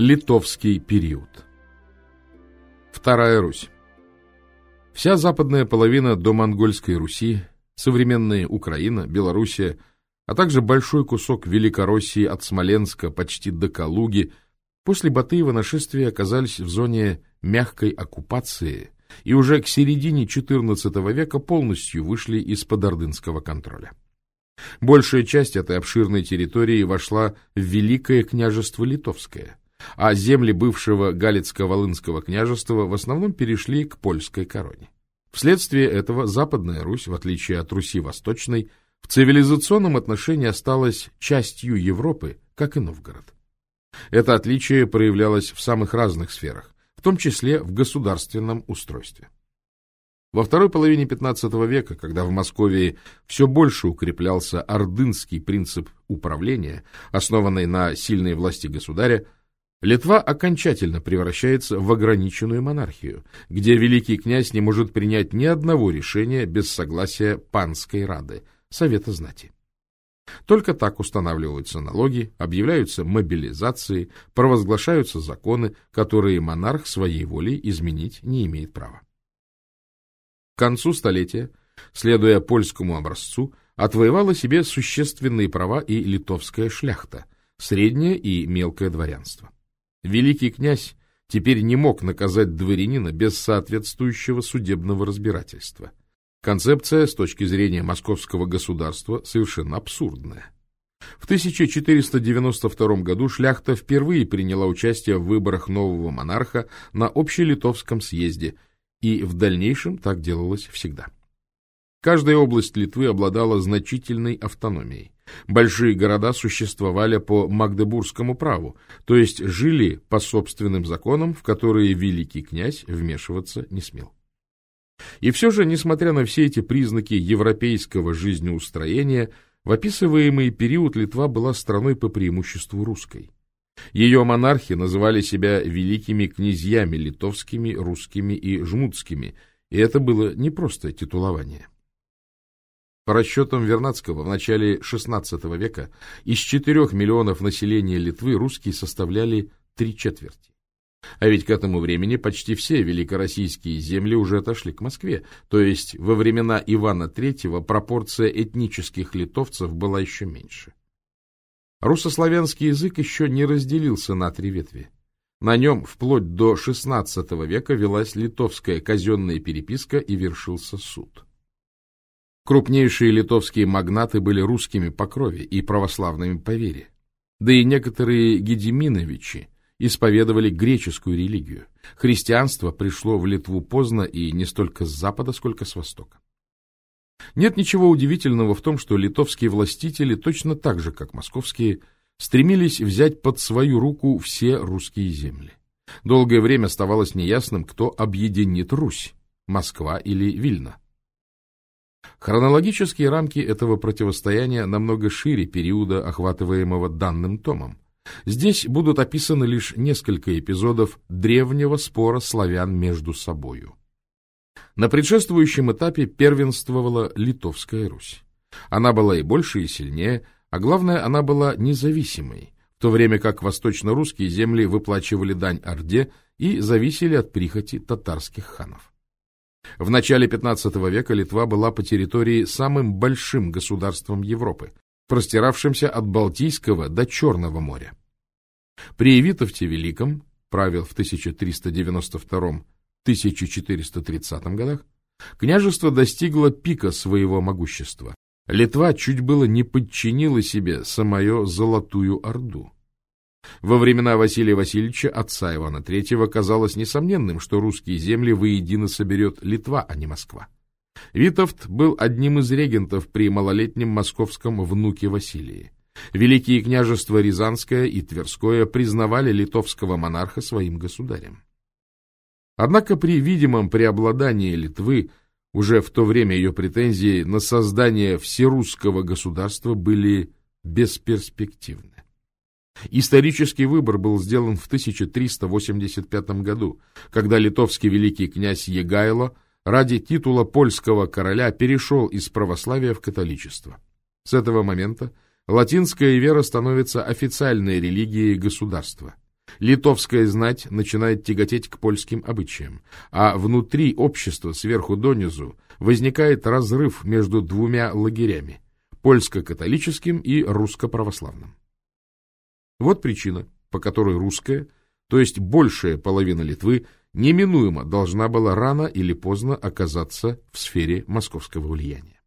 Литовский период Вторая Русь Вся западная половина домонгольской Руси, современная Украина, Белоруссия, а также большой кусок Великороссии от Смоленска почти до Калуги, после Батыева нашествия оказались в зоне мягкой оккупации и уже к середине XIV века полностью вышли из-под ордынского контроля. Большая часть этой обширной территории вошла в Великое княжество Литовское, а земли бывшего Галицко-Волынского княжества в основном перешли к польской короне. Вследствие этого Западная Русь, в отличие от Руси Восточной, в цивилизационном отношении осталась частью Европы, как и Новгород. Это отличие проявлялось в самых разных сферах, в том числе в государственном устройстве. Во второй половине XV века, когда в Москве все больше укреплялся ордынский принцип управления, основанный на сильной власти государя, Литва окончательно превращается в ограниченную монархию, где великий князь не может принять ни одного решения без согласия панской рады, совета знати. Только так устанавливаются налоги, объявляются мобилизации, провозглашаются законы, которые монарх своей волей изменить не имеет права. К концу столетия, следуя польскому образцу, отвоевала себе существенные права и литовская шляхта, среднее и мелкое дворянство. Великий князь теперь не мог наказать дворянина без соответствующего судебного разбирательства. Концепция с точки зрения московского государства совершенно абсурдная. В 1492 году шляхта впервые приняла участие в выборах нового монарха на Общелитовском съезде, и в дальнейшем так делалось всегда. Каждая область Литвы обладала значительной автономией. Большие города существовали по Магдебургскому праву, то есть жили по собственным законам, в которые великий князь вмешиваться не смел. И все же, несмотря на все эти признаки европейского жизнеустроения, в описываемый период Литва была страной по преимуществу русской. Ее монархи называли себя великими князьями литовскими, русскими и жмутскими, и это было не просто титулование. По расчетам Вернадского, в начале XVI века из 4 миллионов населения Литвы русские составляли три четверти. А ведь к этому времени почти все великороссийские земли уже отошли к Москве, то есть во времена Ивана III пропорция этнических литовцев была еще меньше. Руссославянский язык еще не разделился на три ветви. На нем вплоть до XVI века велась литовская казенная переписка и вершился суд. Крупнейшие литовские магнаты были русскими по крови и православными по вере. Да и некоторые Гедеминовичи исповедовали греческую религию. Христианство пришло в Литву поздно и не столько с запада, сколько с востока. Нет ничего удивительного в том, что литовские властители, точно так же, как московские, стремились взять под свою руку все русские земли. Долгое время оставалось неясным, кто объединит Русь – Москва или Вильна. Хронологические рамки этого противостояния намного шире периода, охватываемого данным томом. Здесь будут описаны лишь несколько эпизодов древнего спора славян между собою. На предшествующем этапе первенствовала Литовская Русь. Она была и больше, и сильнее, а главное, она была независимой, в то время как восточно-русские земли выплачивали дань Орде и зависели от прихоти татарских ханов. В начале XV века Литва была по территории самым большим государством Европы, простиравшимся от Балтийского до Черного моря. При Витовте Великом, правил в 1392-1430 годах, княжество достигло пика своего могущества. Литва чуть было не подчинила себе самую Золотую Орду. Во времена Василия Васильевича, отца Ивана III, казалось несомненным, что русские земли воедино соберет Литва, а не Москва. Витовт был одним из регентов при малолетнем московском внуке Василии. Великие княжества Рязанское и Тверское признавали литовского монарха своим государем. Однако при видимом преобладании Литвы уже в то время ее претензии на создание всерусского государства были бесперспективны. Исторический выбор был сделан в 1385 году, когда литовский великий князь Егайло ради титула польского короля перешел из православия в католичество. С этого момента латинская вера становится официальной религией государства. Литовская знать начинает тяготеть к польским обычаям, а внутри общества сверху донизу возникает разрыв между двумя лагерями – польско-католическим и русско-православным. Вот причина, по которой русская, то есть большая половина Литвы, неминуемо должна была рано или поздно оказаться в сфере московского влияния.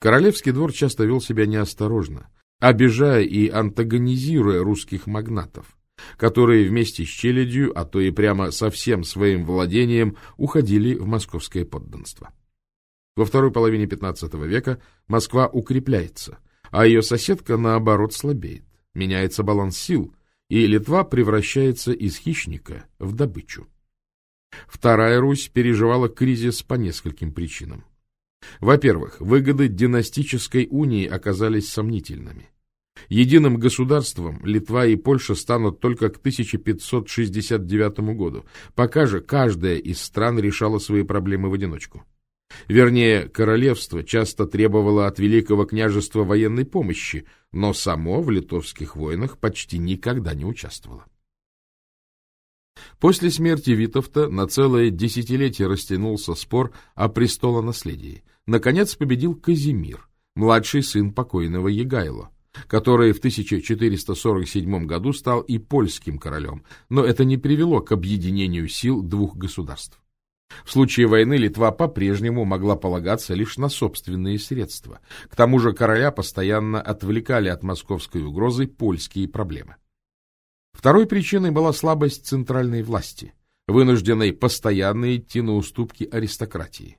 Королевский двор часто вел себя неосторожно, обижая и антагонизируя русских магнатов, которые вместе с челядью, а то и прямо со всем своим владением, уходили в московское подданство. Во второй половине XV века Москва укрепляется, а ее соседка, наоборот, слабеет. Меняется баланс сил, и Литва превращается из хищника в добычу. Вторая Русь переживала кризис по нескольким причинам. Во-первых, выгоды династической унии оказались сомнительными. Единым государством Литва и Польша станут только к 1569 году, пока же каждая из стран решала свои проблемы в одиночку. Вернее, королевство часто требовало от Великого княжества военной помощи, но само в литовских войнах почти никогда не участвовало. После смерти Витовта на целое десятилетие растянулся спор о престолонаследии. Наконец победил Казимир, младший сын покойного Егайло, который в 1447 году стал и польским королем, но это не привело к объединению сил двух государств. В случае войны Литва по-прежнему могла полагаться лишь на собственные средства. К тому же короля постоянно отвлекали от московской угрозы польские проблемы. Второй причиной была слабость центральной власти, вынужденной постоянно идти на уступки аристократии.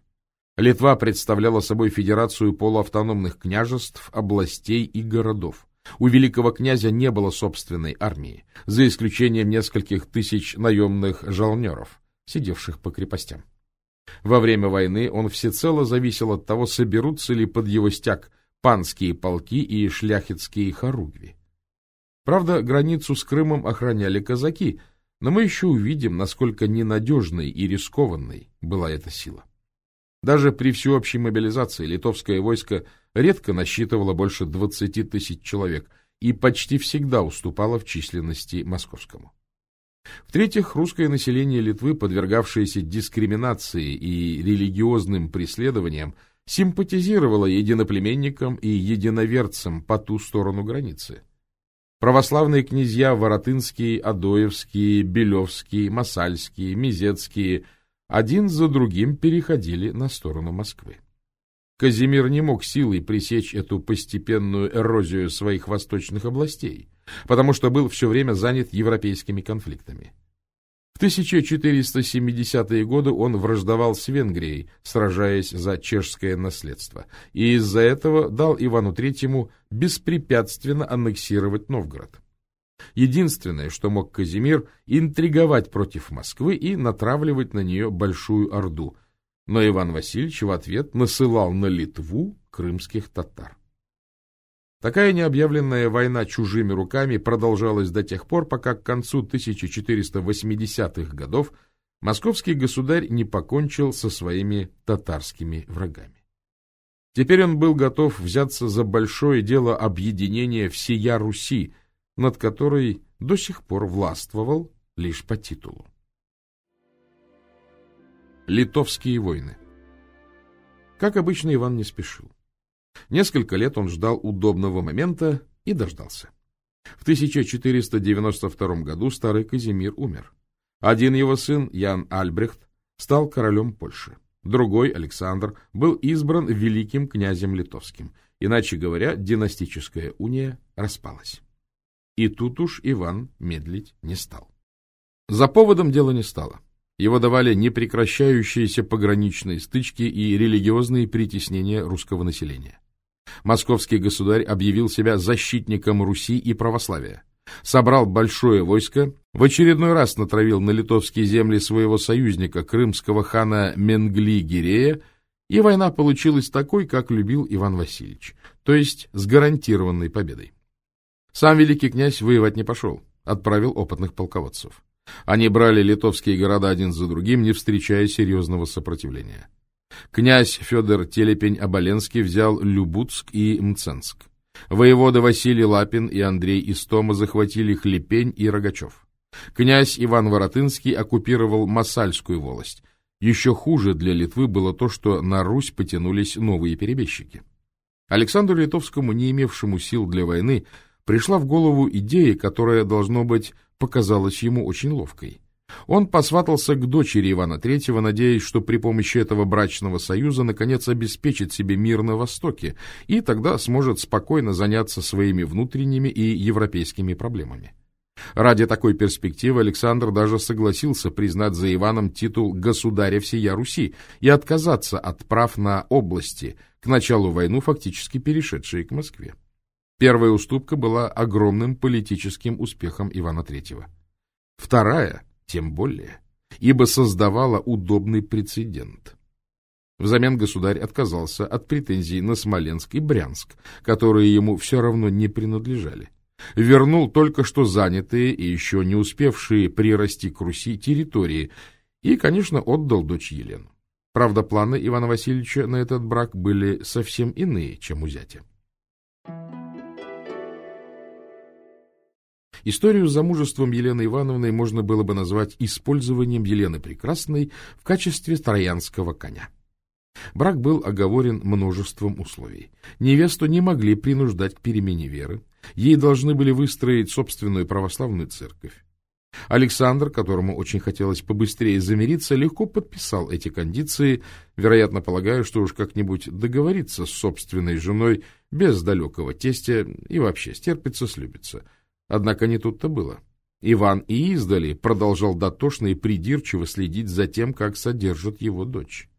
Литва представляла собой федерацию полуавтономных княжеств, областей и городов. У великого князя не было собственной армии, за исключением нескольких тысяч наемных жалнеров, сидевших по крепостям. Во время войны он всецело зависел от того, соберутся ли под его стяг панские полки и шляхетские хоругви. Правда, границу с Крымом охраняли казаки, но мы еще увидим, насколько ненадежной и рискованной была эта сила. Даже при всеобщей мобилизации литовское войско редко насчитывало больше 20 тысяч человек и почти всегда уступало в численности московскому. В-третьих, русское население Литвы, подвергавшееся дискриминации и религиозным преследованиям, симпатизировало единоплеменникам и единоверцам по ту сторону границы. Православные князья Воротынские, Адоевские, Белевские, Масальские, Мизецкие – один за другим переходили на сторону Москвы. Казимир не мог силой пресечь эту постепенную эрозию своих восточных областей, потому что был все время занят европейскими конфликтами. В 1470-е годы он враждовал с Венгрией, сражаясь за чешское наследство, и из-за этого дал Ивану Третьему беспрепятственно аннексировать Новгород. Единственное, что мог Казимир, интриговать против Москвы и натравливать на нее большую орду. Но Иван Васильевич в ответ насылал на Литву крымских татар. Такая необъявленная война чужими руками продолжалась до тех пор, пока к концу 1480-х годов московский государь не покончил со своими татарскими врагами. Теперь он был готов взяться за большое дело объединения всея Руси, над которой до сих пор властвовал лишь по титулу. Литовские войны Как обычно, Иван не спешил. Несколько лет он ждал удобного момента и дождался. В 1492 году старый Казимир умер. Один его сын, Ян Альбрехт, стал королем Польши. Другой, Александр, был избран великим князем литовским. Иначе говоря, династическая уния распалась. И тут уж Иван медлить не стал. За поводом дело не стало. Его давали непрекращающиеся пограничные стычки и религиозные притеснения русского населения. Московский государь объявил себя защитником Руси и православия. Собрал большое войско, в очередной раз натравил на литовские земли своего союзника, крымского хана Менгли-Гирея, и война получилась такой, как любил Иван Васильевич, то есть с гарантированной победой. Сам великий князь воевать не пошел, отправил опытных полководцев. Они брали литовские города один за другим, не встречая серьезного сопротивления. Князь Федор Телепень-Оболенский взял Любутск и Мценск. Воеводы Василий Лапин и Андрей Истома захватили Хлепень и Рогачев. Князь Иван Воротынский оккупировал Масальскую волость. Еще хуже для Литвы было то, что на Русь потянулись новые перебежчики. Александру Литовскому, не имевшему сил для войны, пришла в голову идея, которая, должно быть, показалась ему очень ловкой. Он посватался к дочери Ивана III, надеясь, что при помощи этого брачного союза наконец обеспечит себе мир на Востоке и тогда сможет спокойно заняться своими внутренними и европейскими проблемами. Ради такой перспективы Александр даже согласился признать за Иваном титул «государя всея Руси» и отказаться от прав на области, к началу войны фактически перешедшие к Москве. Первая уступка была огромным политическим успехом Ивана III. Вторая тем более, ибо создавала удобный прецедент. Взамен государь отказался от претензий на Смоленск и Брянск, которые ему все равно не принадлежали. Вернул только что занятые и еще не успевшие прирасти к Руси территории и, конечно, отдал дочь Елену. Правда, планы Ивана Васильевича на этот брак были совсем иные, чем у зятя. Историю с замужеством Елены Ивановны можно было бы назвать использованием Елены Прекрасной в качестве троянского коня. Брак был оговорен множеством условий. Невесту не могли принуждать к перемене веры, ей должны были выстроить собственную православную церковь. Александр, которому очень хотелось побыстрее замириться, легко подписал эти кондиции, вероятно, полагая, что уж как-нибудь договориться с собственной женой без далекого тестя и вообще стерпится, слюбится – Однако не тут-то было. Иван и издали продолжал дотошно и придирчиво следить за тем, как содержит его дочь.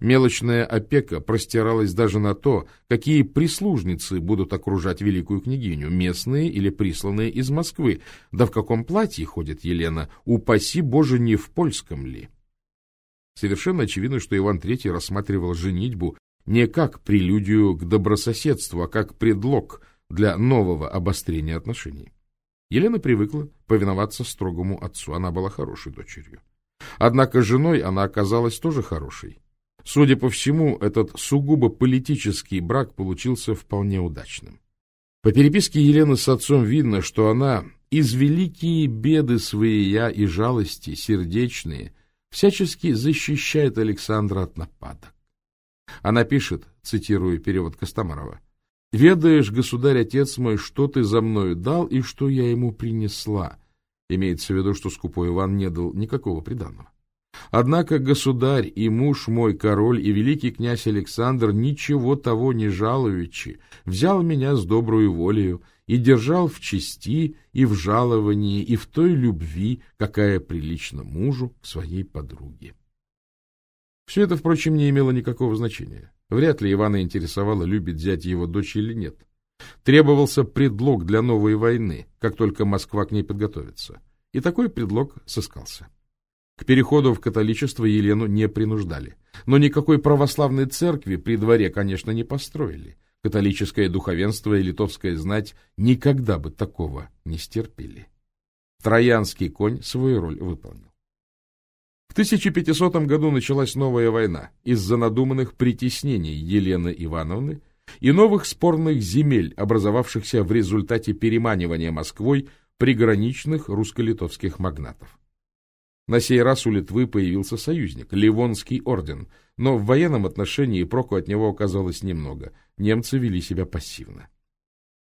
Мелочная опека простиралась даже на то, какие прислужницы будут окружать великую княгиню, местные или присланные из Москвы, да в каком платье ходит Елена, упаси Боже, не в польском ли. Совершенно очевидно, что Иван III рассматривал женитьбу не как прелюдию к добрососедству, а как предлог для нового обострения отношений. Елена привыкла повиноваться строгому отцу, она была хорошей дочерью. Однако женой она оказалась тоже хорошей. Судя по всему, этот сугубо политический брак получился вполне удачным. По переписке Елены с отцом видно, что она из великие беды свои я и жалости, сердечные, всячески защищает Александра от нападок. Она пишет, цитирую перевод Костомарова, Ведаешь, государь-отец мой, что ты за мною дал и что я ему принесла. Имеется в виду, что скупой Иван не дал никакого приданного. Однако государь и муж мой, король и великий князь Александр, ничего того не жалуючи, взял меня с добрую волею и держал в чести и в жаловании и в той любви, какая прилична мужу к своей подруге. Все это, впрочем, не имело никакого значения. Вряд ли Ивана интересовало, любит взять его дочь или нет. Требовался предлог для новой войны, как только Москва к ней подготовится. И такой предлог сыскался. К переходу в католичество Елену не принуждали. Но никакой православной церкви при дворе, конечно, не построили. Католическое духовенство и литовская знать никогда бы такого не стерпели. Троянский конь свою роль выполнил. В 1500 году началась новая война из-за надуманных притеснений Елены Ивановны и новых спорных земель, образовавшихся в результате переманивания Москвой приграничных русско-литовских магнатов. На сей раз у Литвы появился союзник – Ливонский орден, но в военном отношении проку от него оказалось немного. Немцы вели себя пассивно.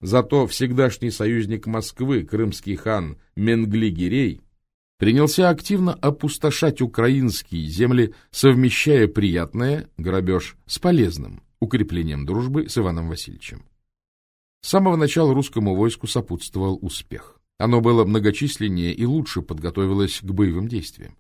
Зато всегдашний союзник Москвы, крымский хан Менгли-Гирей, принялся активно опустошать украинские земли, совмещая приятное, грабеж, с полезным, укреплением дружбы с Иваном Васильевичем. С самого начала русскому войску сопутствовал успех. Оно было многочисленнее и лучше подготовилось к боевым действиям.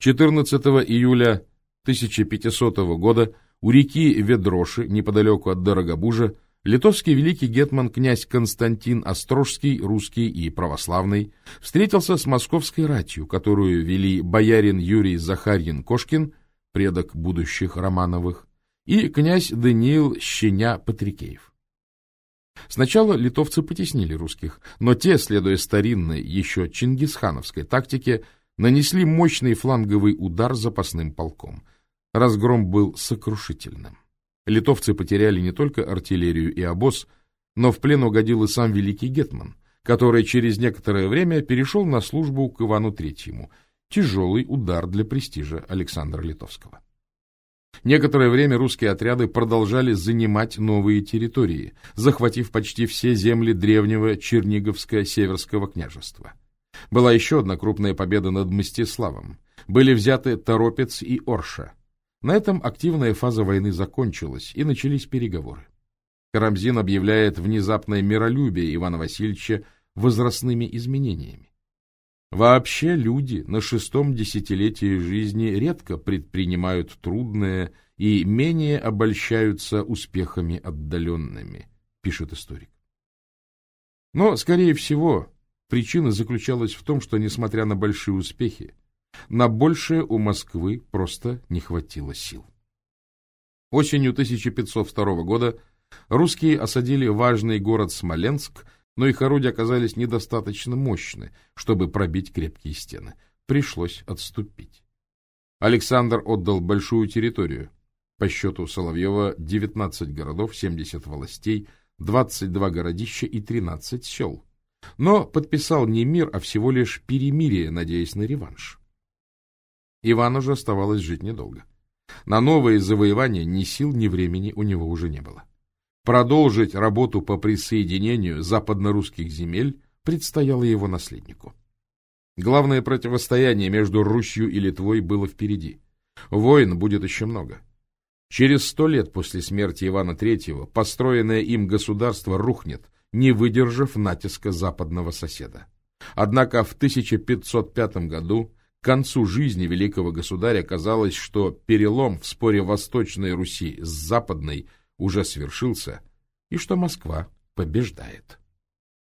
14 июля 1500 года у реки Ведроши, неподалеку от Дорогобужа, Литовский великий гетман князь Константин Острожский, русский и православный, встретился с московской ратью, которую вели боярин Юрий Захарьин-Кошкин, предок будущих Романовых, и князь Даниил Щеня-Патрикеев. Сначала литовцы потеснили русских, но те, следуя старинной, еще чингисхановской тактике, нанесли мощный фланговый удар запасным полком. Разгром был сокрушительным. Литовцы потеряли не только артиллерию и обоз, но в плен угодил и сам великий Гетман, который через некоторое время перешел на службу к Ивану Третьему. Тяжелый удар для престижа Александра Литовского. Некоторое время русские отряды продолжали занимать новые территории, захватив почти все земли древнего Черниговско-Северского княжества. Была еще одна крупная победа над Мстиславом. Были взяты Торопец и Орша. На этом активная фаза войны закончилась, и начались переговоры. Карамзин объявляет внезапное миролюбие Ивана Васильевича возрастными изменениями. Вообще люди на шестом десятилетии жизни редко предпринимают трудное и менее обольщаются успехами отдаленными, пишет историк. Но, скорее всего, причина заключалась в том, что, несмотря на большие успехи, на большее у Москвы просто не хватило сил. Осенью 1502 года русские осадили важный город Смоленск но их орудия оказались недостаточно мощны, чтобы пробить крепкие стены. Пришлось отступить. Александр отдал большую территорию. По счету Соловьева 19 городов, 70 властей, 22 городища и 13 сел. Но подписал не мир, а всего лишь перемирие, надеясь на реванш. Ивану же оставалось жить недолго. На новые завоевания ни сил, ни времени у него уже не было. Продолжить работу по присоединению западно-русских земель предстояло его наследнику. Главное противостояние между Русью и Литвой было впереди. Войн будет еще много. Через сто лет после смерти Ивана III построенное им государство рухнет, не выдержав натиска западного соседа. Однако в 1505 году к концу жизни великого государя казалось, что перелом в споре Восточной Руси с Западной – уже свершился и что Москва побеждает.